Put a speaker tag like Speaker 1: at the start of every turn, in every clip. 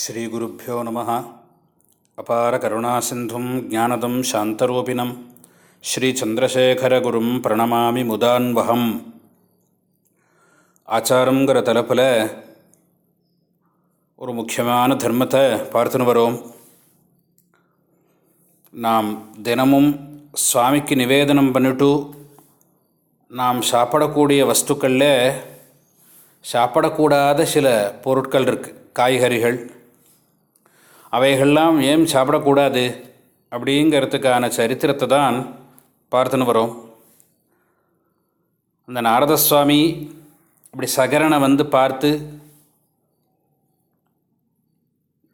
Speaker 1: ஸ்ரீகுருப்போ நம. அபார கருணாசிந்தும் ஜானதம் சாந்தரூபிணம். ஸ்ரீச்சந்திரசேகரகுரும் பிரணமாமி முதான்வகம். ஆச்சாரங்கிற தலைப்பில் ஒரு முக்கியமான தர்மத்தை பார்த்துன்னு வரோம். நாம் தினமும் சுவாமிக்கு நிவேதனம் பண்ணிட்டு நாம் சாப்பிடக்கூடிய வஸ்துக்களில் சாப்பிடக்கூடாத சில பொருட்கள் இருக்குது காய்கறிகள் அவைகள்லாம் ஏன் சாப்பிடக்கூடாது? அப்படிங்கிறதுக்கான சரித்திரத்தை தான் பார்த்துன்னு வரோம். அந்த நாரதசுவாமி இப்படி சகரனை வந்து பார்த்து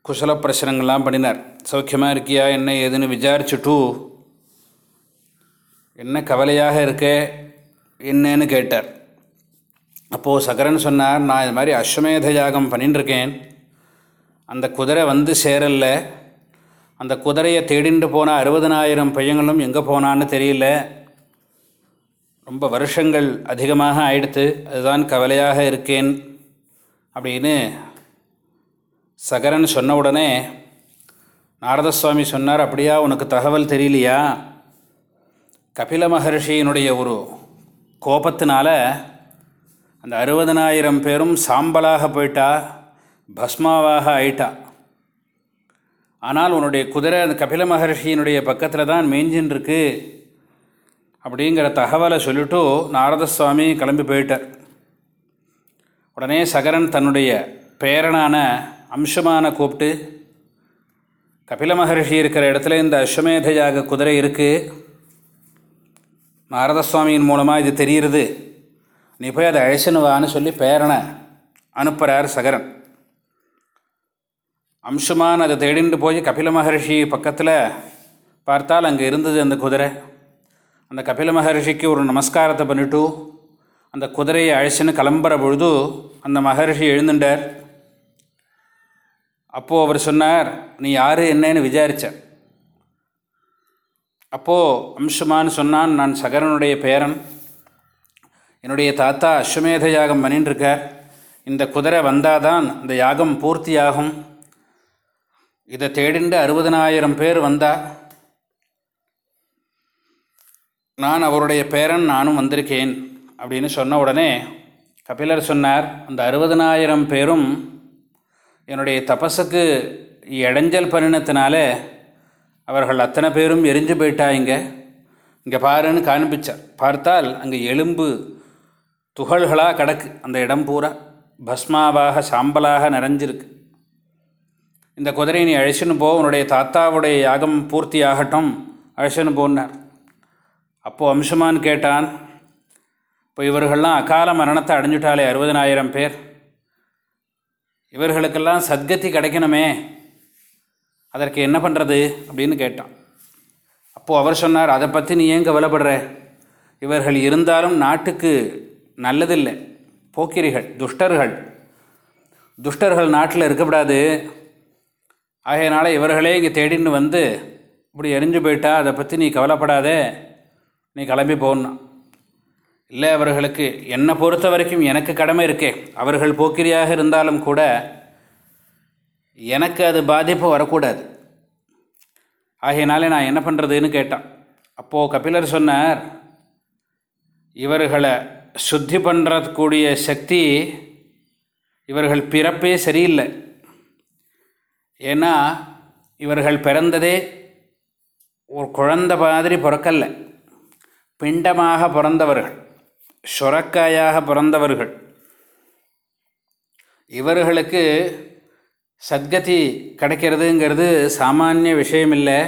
Speaker 1: குசல பிரச்சனைகள்லாம் பண்ணினார். சௌக்கியமாக இருக்கியா? என்ன ஏதுன்னு விசாரிச்சுட்டு என்ன கவலையாக இருக்கே? என்னன்னு கேட்டார். அப்போது சகரன் சொன்னார் நான் இது மாதிரி அஸ்வமேத யாகம் பண்ணிட்டுருக்கேன் அந்த குதிரை வந்து சேரல அந்த குதிரையை தேடிண்டு போன அறுபதனாயிரம் பையங்களும் எங்கே போனான்னு தெரியல. ரொம்ப வருஷங்கள் அதிகமாக ஆயிடுத்து அதுதான் கவலையாக இருக்கேன் அப்படின்னு சகரன் சொன்ன உடனே நாரதசுவாமி சொன்னார் அப்படியா உனக்கு தகவல் தெரியலையா? கபில மகர்ஷியினுடைய ஒரு கோபத்தினால அந்த அறுபதனாயிரம் பேரும் சாம்பலாக போயிட்டா. பஸ்மாவாக ஆயிட்டா. ஆனால் உன்னுடைய குதிரை அந்த கபில மகர்ஷியினுடைய பக்கத்தில் தான் மேய்ஞ்சின்னு இருக்கு அப்படிங்கிற தகவலை சொல்லிவிட்டு நாரதசுவாமி கிளம்பி போயிட்டார். உடனே சகரன் தன்னுடைய பேரனான அம்சமான கூப்பிட்டு கபில மகர்ஷி இருக்கிற இடத்துல இந்த அஸ்வமேத யாக குதிரை இருக்குது நாரதசுவாமியின் மூலமாக இது தெரிகிறது நீ போய் அதை அழைச்சின்னு வான்னு சொல்லி பேரனை அனுப்புகிறார் சகரன். அம்சமான் அதை தேடிண்டு போய் கபில மகர்ஷி பக்கத்தில் பார்த்தால் அங்கே இருந்தது அந்த குதிரை. அந்த கபில மகர்ஷிக்கு ஒரு நமஸ்காரத்தை பண்ணிட்டு அந்த குதிரையை அழைச்சின்னு கிளம்புற பொழுது அந்த மகர்ஷி எழுந்துட்டார் அப்போது அவர் சொன்னார் நீ யார் என்னன்னு விசாரித்த அப்போது அம்சமான் சொன்னான் நான் சகரனுடைய பேரன். என்னுடைய தாத்தா அஸ்வமேத யாகம் பண்ணிட்டுருக்கார் இந்த குதிரை வந்தால் தான் இந்த யாகம் பூர்த்தியாகும். இதை தேடிண்டு அறுபதனாயிரம் பேர் வந்தா நான் அவருடைய பேரன் நானும் வந்திருக்கேன் அப்படின்னு சொன்ன உடனே கபிலர் சொன்னார் அந்த அறுபதனாயிரம் பேரும் என்னுடைய தபஸுக்கு இடைஞ்சல் பண்ணினத்தினால அவர்கள் அத்தனை பேரும் எரிஞ்சு போயிட்டா இங்கே. இங்கே பாருன்னு காண்பிச்சார். பார்த்தால் அங்கே எலும்பு துகள்களாக கிடக்கு. அந்த இடம் பூரா பஸ்மாவாக சாம்பலாக நிறைஞ்சிருக்கு. இந்த குதிரையை நீ அழைச்சின்னு போ உன்னுடைய தாத்தாவுடைய யாகம் பூர்த்தி ஆகட்டும் அழைச்சின்னு போனார் அப்போது அம்சமான் கேட்டான் இப்போ இவர்கள்லாம் அகால மரணத்தை அடைஞ்சுட்டாலே அறுபதனாயிரம் பேர். இவர்களுக்கெல்லாம் சத்கதி கிடைக்கணுமே. அதற்கு என்ன பண்ணுறது அப்படின்னு கேட்டான். அப்போது அவர் சொன்னார் அதை பற்றி நீ ஏன் கவலைப்படுற? இவர்கள் இருந்தாலும் நாட்டுக்கு நல்லதில்லை. போக்கிரிகள் துஷ்டர்கள். துஷ்டர்கள் நாட்டில் இருக்கக்கூடாது. ஆகையினால இவர்களே இங்கே தேடின்னு வந்து இப்படி எரிஞ்சு போயிட்டா அதை பற்றி நீ கவலைப்படாதே நீ கிளம்பி போகணும் இல்லை அவர்களுக்கு என்னை பொறுத்த வரைக்கும் எனக்கு கடமை இருக்கே. அவர்கள் போக்கிரியாக இருந்தாலும் கூட எனக்கு அது பாதிப்பு வரக்கூடாது. ஆகையினாலே நான் என்ன பண்ணுறதுன்னு கேட்டான். அப்போது கபிலர் சொன்னார் இவர்களை சுத்தி பண்ணுறக்கூடிய சக்தி இவர்கள் பிறப்பே சரியில்லை. ஏன்னா இவர்கள் பிறந்ததே ஒரு குழந்த மாதிரி பிறக்கல்ல. பிண்டமாக பிறந்தவர்கள் சுரக்காயாக பிறந்தவர்கள். இவர்களுக்கு சத்கதி கிடைக்கிறதுங்கிறது சாமானிய விஷயம் இல்லை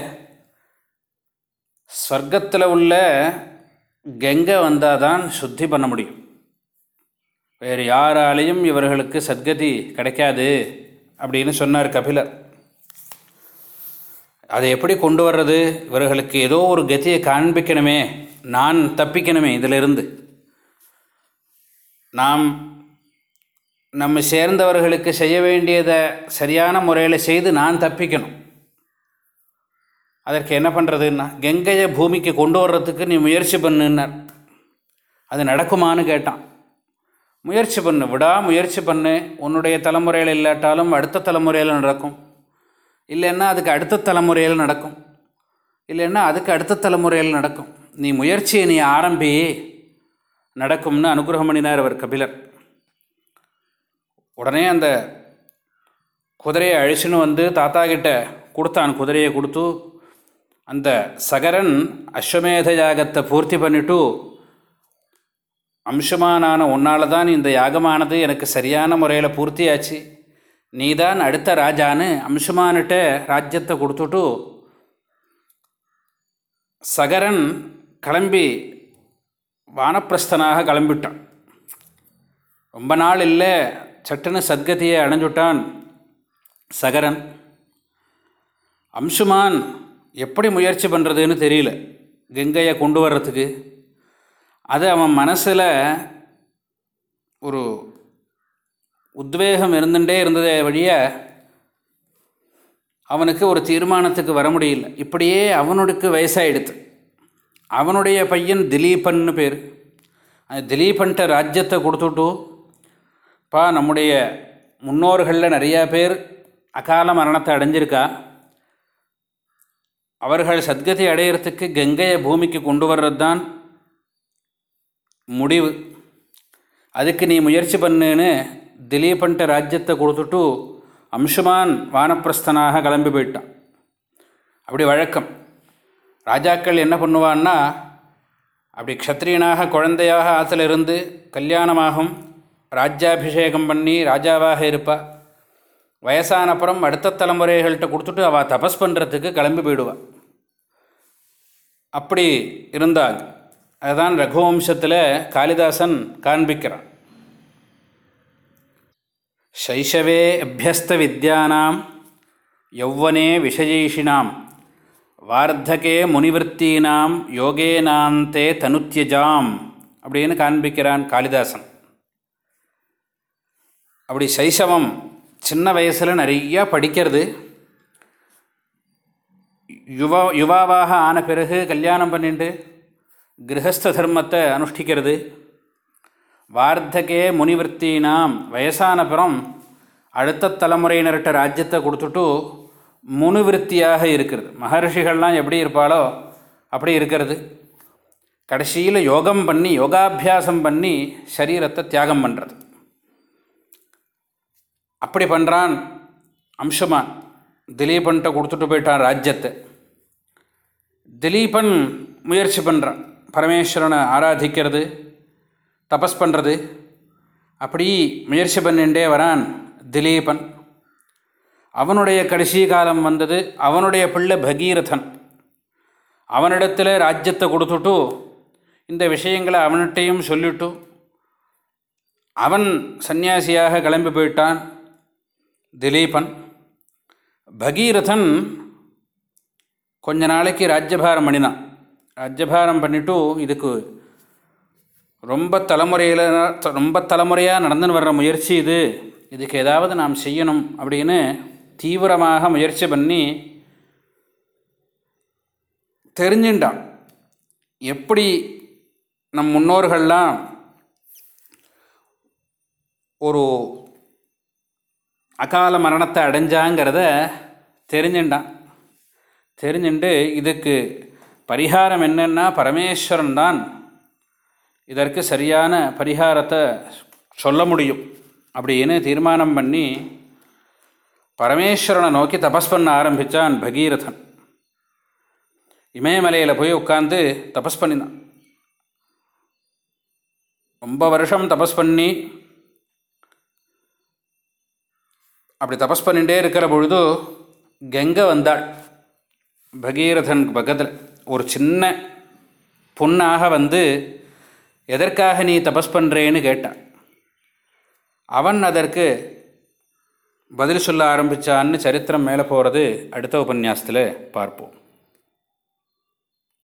Speaker 1: ஸ்வர்க்கத்தில் உள்ள கங்கை வந்தால் தான் சுத்தி பண்ண முடியும். வேறு யாராலையும் இவர்களுக்கு சத்கதி கிடைக்காது அப்படின்னு சொன்னார் கபிலர். அதை எப்படி கொண்டு வர்றது? இவர்களுக்கு ஏதோ ஒரு கதியை காண்பிக்கணுமே. நான் தப்பிக்கணுமே இதிலிருந்து. நாம் நம்ம சேர்ந்தவர்களுக்கு செய்ய வேண்டியதை சரியான முறையில் செய்து நான் தப்பிக்கணும். அதற்கு என்ன பண்ணுறதுன்னா கங்கையை பூமிக்கு கொண்டு வர்றதுக்கு நீ முயற்சி பண்ணுன்னார். அது நடக்குமான்னு கேட்டான். முயற்சி பண்ணு விடா முயற்சி பண்ணு. உன்னுடைய தலைமுறையில் இல்லாட்டாலும் அடுத்த தலைமுறையில் நடக்கும். இல்லைன்னா அதுக்கு அடுத்த தலைமுறையில் நடக்கும். இல்லைன்னா அதுக்கு அடுத்த தலைமுறையில் நடக்கும். நீ முயற்சியை நீ ஆரம்பி நடக்கும்னு அனுகிரகம் பண்ணினார் அவர் கபிலர். உடனே அந்த குதிரையை அழிச்சுன்னு வந்து தாத்தா கிட்ட கொடுத்தான். குதிரையை கொடுத்து அந்த சகரன் அஸ்வமேத யாகத்தை பூர்த்தி பண்ணிட்டு அம்சமானான உன்னால் தான் இந்த யாகமானது எனக்கு சரியான முறையில் பூர்த்தியாச்சு. நீதான் அடுத்த ராஜான்னு அம்சுமான்கிட்ட ராஜ்யத்தை கொடுத்துட்டு சகரன் கிளம்பி வானப்பிரஸ்தனாக கிளம்பிட்டான். ரொம்ப நாள் இல்லை சட்டுன்னு சத்கதியை அடைஞ்சுட்டான் சகரன். அம்சுமான் எப்படி முயற்சி பண்ணுறதுன்னு தெரியல. கங்கையை கொண்டு வர்றதுக்கு. அது அவன் மனசில் ஒரு உத்வேகம் இருந்துகிட்டே இருந்ததே வழிய அவனுக்கு ஒரு தீர்மானத்துக்கு வர முடியல. இப்படியே அவனுக்கு வயசாகிடுது அவனுடைய பையன் திலீபன்னு பேர். அந்த திலீபன்ட்ட ராஜ்யத்தை கொடுத்துட்டு பா நம்முடைய முன்னோர்களில் நிறையா பேர் அகால மரணத்தை அடைஞ்சிருக்கா. அவர்கள் சத்கதி அடையிறதுக்கு கங்கையை பூமிக்கு கொண்டு வர்றது தான் முடிவு. அதுக்கு நீ முயற்சி பண்ணுன்னு திலீபன்ட்ட ராஜ்யத்தை கொடுத்துட்டு அம்சுமான் வானப்பிரஸ்தனாக கிளம்பி போயிட்டான். அப்படி வழக்கம். ராஜாக்கள் என்ன பண்ணுவான்னா அப்படி க்ஷத்ரியனாக குழந்தையாக ஆற்றுல இருந்து கல்யாணமாகும் ராஜ்யாபிஷேகம் பண்ணி ராஜாவாக இருப்பாள் வயசானப்புறம் அடுத்த தலைமுறைகள்கிட்ட கொடுத்துட்டு அவள் தபஸ் பண்ணுறதுக்கு கிளம்பி போயிடுவாள் அப்படி இருந்தாங்க அதுதான் ரகுவம்சத்தில் காளிதாசன் காண்பிக்கிறான். சைஷவே அபியஸ்த வித்யானாம் யௌவனே விஷயீஷினாம் வார்த்தகே முனிவர்த்தீனாம் யோகேனாந்தே தனுத்தியஜாம் அப்படின்னு காண்பிக்கிறான் காளிதாசன். அப்படி சைஷவம் சின்ன வயசில் நிறையா படிக்கிறது. யுவா யுவாவாக ஆன பிறகு கல்யாணம் பண்ணிட்டு கிரகஸ்த தர்மத்தை அனுஷ்டிக்கிறது. வார்த்தகே முனிவர்த்தினாம். வயசான பிறம் அடுத்த தலைமுறையினர்கிட்ட ராஜ்யத்தை கொடுத்துட்டு முனிவிருத்தியாக இருக்கிறது. மகர்ஷிகள்லாம் எப்படி இருப்பாளோ அப்படி இருக்கிறது. கடைசியில் யோகம் பண்ணி யோகாபியாசம் பண்ணி சரீரத்தை தியாகம் பண்ணுறது அப்படி பண்ணுறான் அம்சமான் திலீபன்ட்ட கொடுத்துட்டு போயிட்டான் ராஜ்யத்தை. திலீபன் முயற்சி பண்ணுறான் பரமேஸ்வரனை ஆராதிக்கிறது. தபஸ் பண்ணுறது அப்படி முயற்சி பண்ணிகிட்டே வரான் திலீபன். அவனுடைய கடைசி காலம் வந்தது அவனுடைய பிள்ளை பகீரதன். அவனிடத்தில் ராஜ்யத்தை கொடுத்துட்டு இந்த விஷயங்களை அவன்கிட்டையும் சொல்லிட்டு அவன் சந்நியாசியாக கிளம்பி போயிட்டான் திலீபன். பகீரதன் கொஞ்ச நாளைக்கு ராஜ்யபாரம் பண்ணினான். ராஜ்யபாரம் பண்ணிவிட்டு இதுக்கு ரொம்ப தலைமுறையில் ரொம்ப தலைமுறையாக நடந்துன்னு வர்ற முயற்சி இது. இதுக்கு ஏதாவது நாம் செய்யணும் அப்படின்னு தீவிரமாக முயற்சி பண்ணி தெரிஞ்சுட்டான். எப்படி நம் முன்னோர்கள்லாம் ஒரு அகால மரணத்தை அடைஞ்சாங்கிறத தெரிஞ்சுட்டான். தெரிஞ்சுட்டு இதுக்கு பரிகாரம் என்னென்னா பரமேஸ்வரன் தான் இதற்கு சரியான பரிகாரத்தை சொல்ல முடியும் அப்படின்னு தீர்மானம் பண்ணி பரமேஸ்வரனை நோக்கி தபஸ் பண்ண ஆரம்பித்தான் பகீரதன். இமயமலையில் போய் உட்காந்து தபஸ் பண்ணினான். ரொம்ப வருஷம் தபஸ் பண்ணி அப்படி தபஸ் பண்ணிகிட்டே இருக்கிற பொழுது கங்கை வந்தாள். பகீரதன் பக்கத்தில் ஒரு சின்ன பொண்ணாக வந்து எதற்காக நீ தபஸ் பண்ணுறேன்னு கேட்டான். அவன் அதற்கு பதில் சொல்ல ஆரம்பித்தான்னு சரித்திரம் மேலே போகிறது அடுத்த உபன்யாசத்தில் பார்ப்போம்.